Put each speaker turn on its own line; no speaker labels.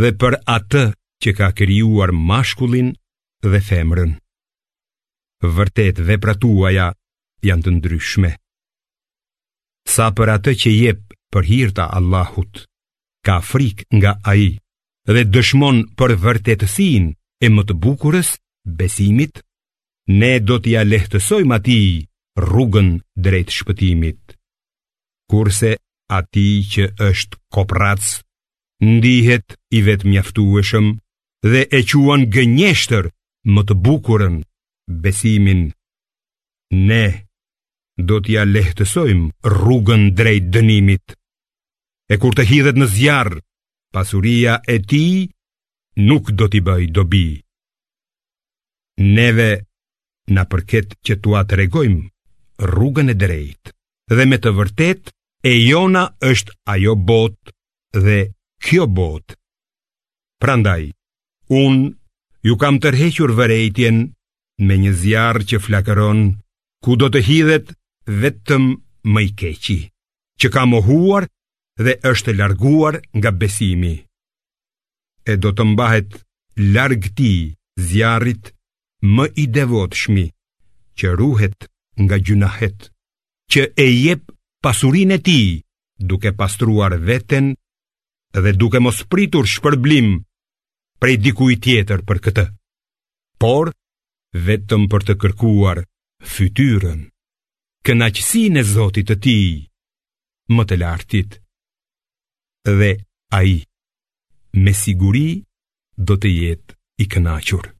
dhe për atë që ka krijuar mashkullin dhe femrën. Vërtet veprat tuaja janë të ndryshme. Sa për atë që jep për hir të Allahut, ka frikë nga Ai dhe dëshmon për vërtetësinë e më të bukurës besimit, ne do t'ia lehtësojmë atij rrugën drejt shpëtimit. Kurse atij që është koprrac ndihet i vetëmjaftueshëm dhe e quan gënjeshtër më të bukurën besimin. Ne do t'ia lehtësojmë rrugën drejt dënimit. E kur të hidhet në zjarr, pasuria e tij nuk do t'i bëjë dobi. Neve na përket që t'ua tregojmë rrugën e drejtë. dhe me të vërtetë e jona është ajo botë dhe kjo botë. Prandaj, unë ju kam tërhequr vërejtjen me një zjarr që flakëron ku do të hidhet vetëm më i keqi, që ka mohuar dhe është larguar nga besimi. E do të mbahet larg tij zjarrit më i devotshmi që ruhet nga gjynahet, që e jep pasurinë e tij duke pastruar veten dhe duke mos pritur shpërblim prej dikujt tjetër për këtë, por vetëm për të kërkuar fytyrën, kënaqësinë e Zotit të tij, më të lartit, dhe ai, me siguri, do të jetë i kënaqur.